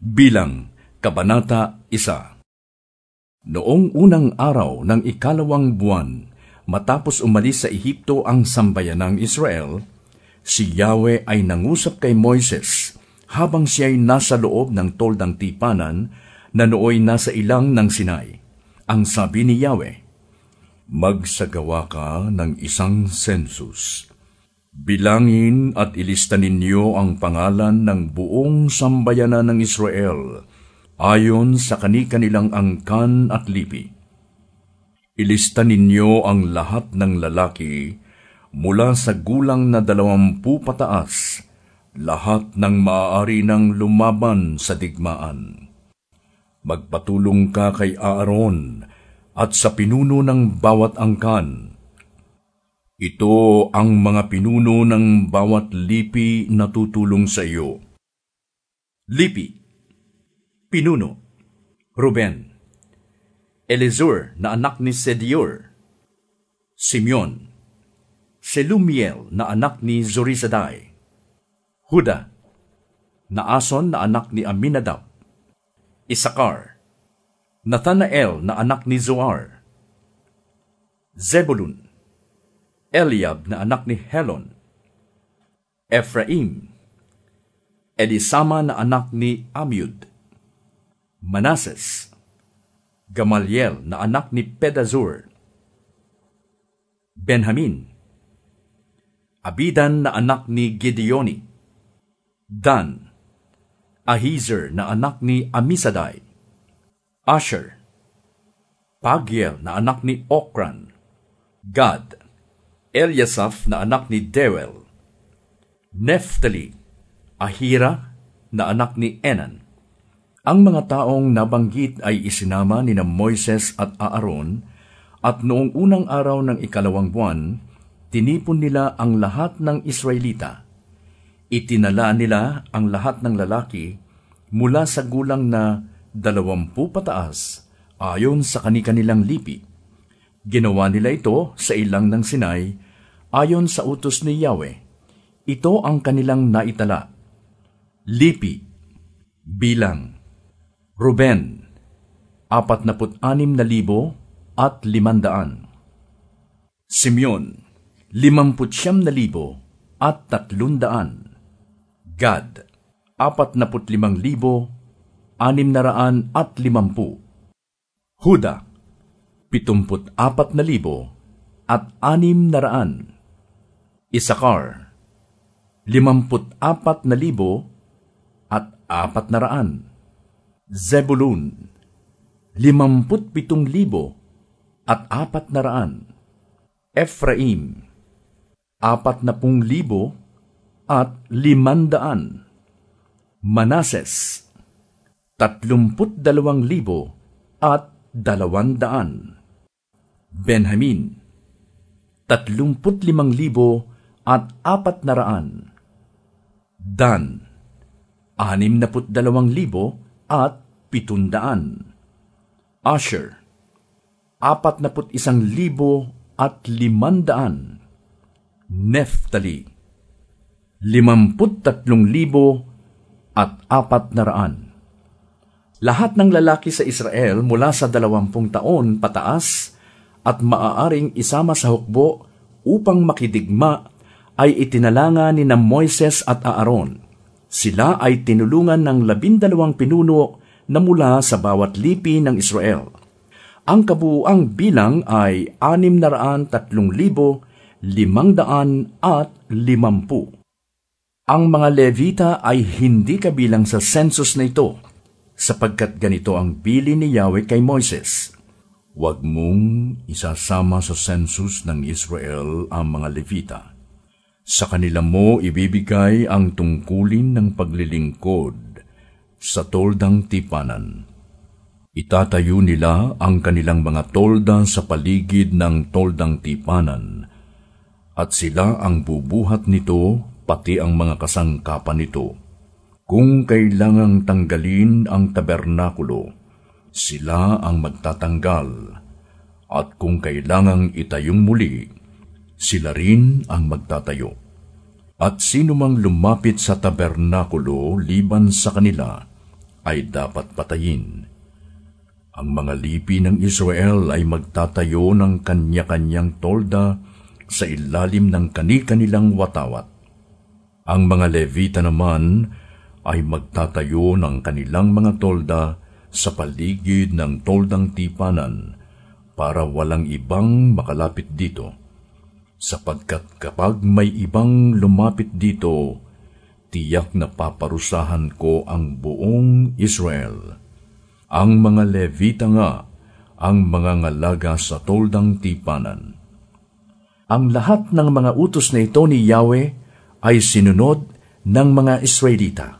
Bilang Kabanata 1 Noong unang araw ng ikalawang buwan, matapos umalis sa Ehipto ang sambayan ng Israel, si Yahweh ay nangusap kay Moises habang siya'y nasa loob ng toldang tipanan na nooy nasa ilang ng Sinai. Ang sabi ni Yahweh, Magsagawa ka ng isang census. Bilangin at ilista ninyo ang pangalan ng buong sambayanan ng Israel ayon sa kani-kanilang angkan at lipi. Ilista ninyo ang lahat ng lalaki mula sa gulang na dalawampu pataas, lahat ng maaari ng lumaban sa digmaan. Magpatulong ka kay Aaron at sa pinuno ng bawat angkan. Ito ang mga pinuno ng bawat lipi na tutulong sa iyo. Lipi. Pinuno. Ruben. Elizur na anak ni Sedior. Simeon. Selumiel na anak ni Zurisadai Huda. Naason na anak ni Aminadab. Isakar Nathanael na anak ni Zoar, Zebulun, Eliab na anak ni Helon, Ephraim, Elisama na anak ni Amyud, Manases, Gamaliel na anak ni Pedazur, Benjamin, Abidan na anak ni Gideoni, Dan, Ahizer na anak ni Amisadai, Asher, Pagiel na anak ni Okran, Gad, Eliasaph na anak ni Dewel, Neftali, Ahira na anak ni Enan. Ang mga taong nabanggit ay isinama ni na Moises at Aaron at noong unang araw ng ikalawang buwan, tinipon nila ang lahat ng Israelita. Itinala nila ang lahat ng lalaki mula sa gulang na dalawampu pataas ayon sa kani-kanilang lipi. Ginawa nila ito sa ilang ng Sinai ayon sa utos ni Yahweh. Ito ang kanilang naitala. Lipi, bilang, Ruben, apat anim na libo at limandaan. Simeon, limamput siyam na libo at tatlundaan. Gad, apat limang libo anim na raan at limampu. Huda, pitumput apat na libo at anim na raan. Isakar, limamput apat na libo at apat na raan. Zebulun, limamput pitong libo at apat na raan. Ephraim, apat na pung libo at limandaan. Manases, tatlumput dalawang libo at dalawandaan. Benjamin, tatlumput limang libo at apat na raan. Dan, anim na put dalawang libo at pitundaan. Asher, apat na put isang libo at limandaan. Neftali, limamput tatlong libo at apat na raan. Lahat ng lalaki sa Israel mula sa dalawampung taon pataas at maaaring isama sa hukbo upang makidigma ay itinalanga ni na Moises at Aaron. Sila ay tinulungan ng labindalawang pinuno na mula sa bawat lipi ng Israel. Ang kabuuang bilang ay anim na raan tatlong libo, limang daan at limampu. Ang mga Levita ay hindi kabilang sa census na ito sapagkat ganito ang bili ni Yahweh kay Moises. Huwag mong isasama sa census ng Israel ang mga Levita. Sa kanila mo ibibigay ang tungkulin ng paglilingkod sa toldang tipanan. Itatayo nila ang kanilang mga tolda sa paligid ng toldang tipanan, at sila ang bubuhat nito pati ang mga kasangkapan nito kung kailangang tanggalin ang tabernakulo, sila ang magtatanggal, at kung kailangang itayong muli, sila rin ang magtatayo. At sino mang lumapit sa tabernakulo liban sa kanila, ay dapat patayin. Ang mga lipi ng Israel ay magtatayo ng kanya-kanyang tolda sa ilalim ng kani-kanilang watawat. Ang mga Levita naman ay magtatayo ng kanilang mga tolda sa paligid ng toldang tipanan para walang ibang makalapit dito. Sapagkat kapag may ibang lumapit dito, tiyak na paparusahan ko ang buong Israel. Ang mga Levita nga ang mga ngalaga sa toldang tipanan. Ang lahat ng mga utos na ito ni Yahweh ay sinunod ng mga Israelita.